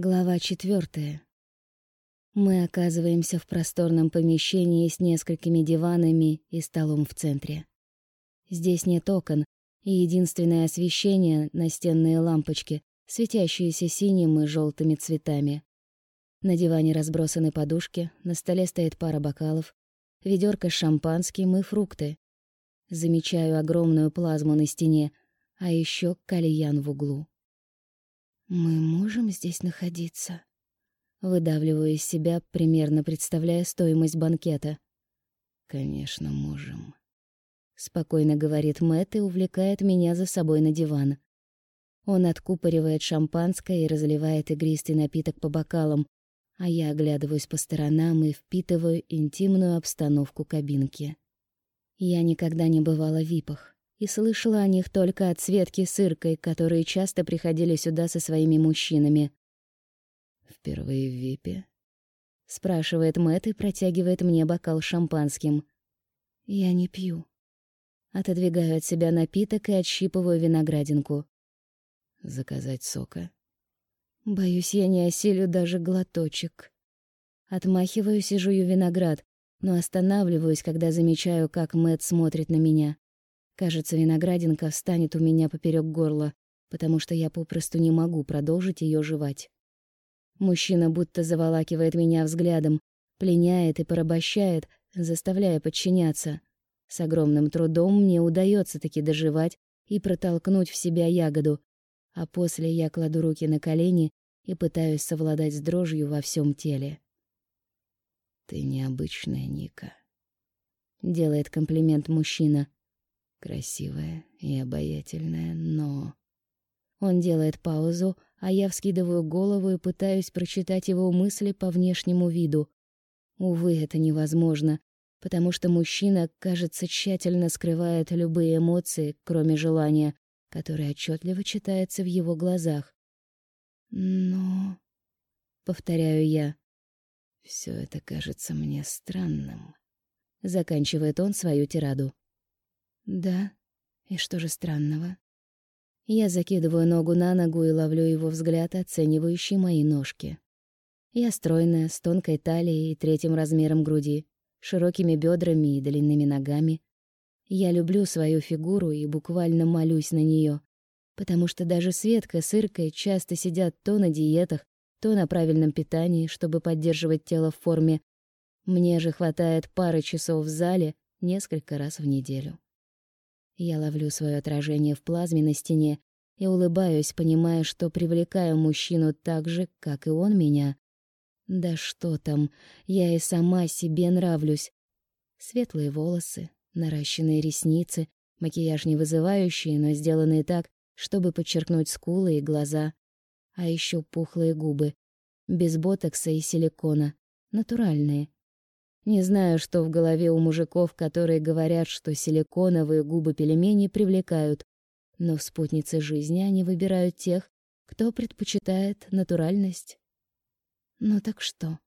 Глава четвертая. Мы оказываемся в просторном помещении с несколькими диванами и столом в центре. Здесь нет окон, и единственное освещение — настенные лампочки, светящиеся синим и желтыми цветами. На диване разбросаны подушки, на столе стоит пара бокалов, ведерко с шампанским и фрукты. Замечаю огромную плазму на стене, а еще кальян в углу. «Мы можем здесь находиться?» Выдавливаю из себя, примерно представляя стоимость банкета. «Конечно, можем», — спокойно говорит Мэтт и увлекает меня за собой на диван. Он откупоривает шампанское и разливает игристый напиток по бокалам, а я оглядываюсь по сторонам и впитываю интимную обстановку кабинки. Я никогда не бывала в випах и слышала о них только от Светки с Иркой, которые часто приходили сюда со своими мужчинами. «Впервые в Випе?» — спрашивает Мэтт и протягивает мне бокал шампанским. Я не пью. Отодвигаю от себя напиток и отщипываю виноградинку. «Заказать сока?» Боюсь, я не осилю даже глоточек. Отмахиваюсь и жую виноград, но останавливаюсь, когда замечаю, как Мэтт смотрит на меня. Кажется, виноградинка встанет у меня поперек горла, потому что я попросту не могу продолжить ее жевать. Мужчина будто заволакивает меня взглядом, пленяет и порабощает, заставляя подчиняться. С огромным трудом мне удается таки доживать и протолкнуть в себя ягоду, а после я кладу руки на колени и пытаюсь совладать с дрожью во всем теле. «Ты необычная, Ника», — делает комплимент мужчина. Красивая и обаятельная, но... Он делает паузу, а я вскидываю голову и пытаюсь прочитать его мысли по внешнему виду. Увы, это невозможно, потому что мужчина, кажется, тщательно скрывает любые эмоции, кроме желания, которое отчетливо читается в его глазах. Но... Повторяю я. Все это кажется мне странным. Заканчивает он свою тираду. Да? И что же странного? Я закидываю ногу на ногу и ловлю его взгляд, оценивающий мои ножки. Я стройная, с тонкой талией и третьим размером груди, широкими бедрами и длинными ногами. Я люблю свою фигуру и буквально молюсь на нее, потому что даже Светка с Иркой часто сидят то на диетах, то на правильном питании, чтобы поддерживать тело в форме. Мне же хватает пары часов в зале несколько раз в неделю. Я ловлю свое отражение в плазме на стене и улыбаюсь, понимая, что привлекаю мужчину так же, как и он меня. Да что там, я и сама себе нравлюсь. Светлые волосы, наращенные ресницы, макияж не вызывающий, но сделанный так, чтобы подчеркнуть скулы и глаза. А еще пухлые губы, без ботокса и силикона, натуральные, не знаю, что в голове у мужиков, которые говорят, что силиконовые губы пельмени привлекают, но в спутнице жизни они выбирают тех, кто предпочитает натуральность. Ну так что?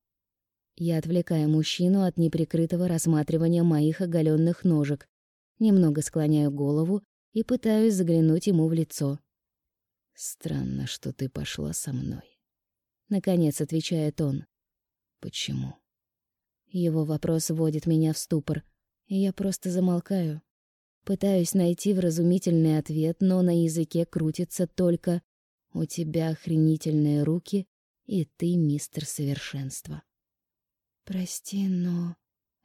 Я отвлекаю мужчину от неприкрытого рассматривания моих оголенных ножек, немного склоняю голову и пытаюсь заглянуть ему в лицо. «Странно, что ты пошла со мной», — наконец отвечает он. «Почему?» Его вопрос вводит меня в ступор, и я просто замолкаю. Пытаюсь найти вразумительный ответ, но на языке крутится только «У тебя охренительные руки, и ты мистер совершенства». Прости, но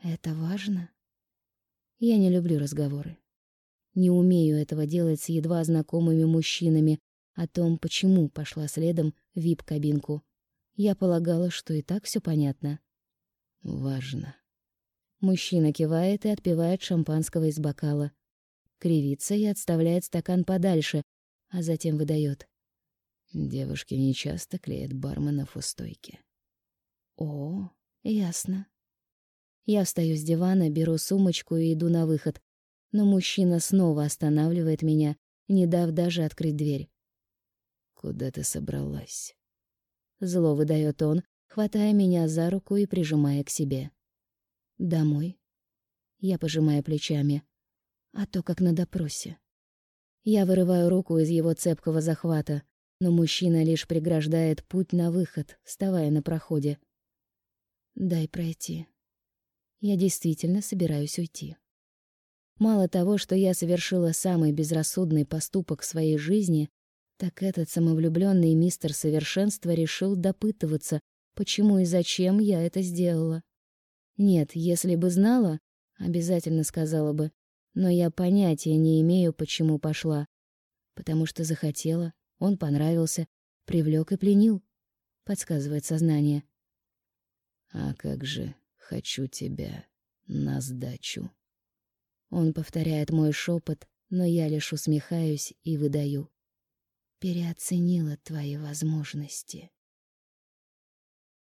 это важно? Я не люблю разговоры. Не умею этого делать с едва знакомыми мужчинами о том, почему пошла следом в вип-кабинку. Я полагала, что и так все понятно. Важно. Мужчина кивает и отпивает шампанского из бокала. Кривится и отставляет стакан подальше, а затем выдает. Девушки не часто клеят барменов у стойки. О, ясно. Я встаю с дивана, беру сумочку и иду на выход, но мужчина снова останавливает меня, не дав даже открыть дверь. «Куда ты собралась?» Зло выдает он, хватая меня за руку и прижимая к себе. «Домой?» Я пожимаю плечами. А то, как на допросе. Я вырываю руку из его цепкого захвата. но мужчина лишь преграждает путь на выход, вставая на проходе. «Дай пройти. Я действительно собираюсь уйти». Мало того, что я совершила самый безрассудный поступок в своей жизни, так этот самовлюбленный мистер совершенства решил допытываться, почему и зачем я это сделала. Нет, если бы знала, обязательно сказала бы, но я понятия не имею, почему пошла. Потому что захотела, он понравился, привлек и пленил, подсказывает сознание. А как же хочу тебя на сдачу. Он повторяет мой шепот, но я лишь усмехаюсь и выдаю. Переоценила твои возможности.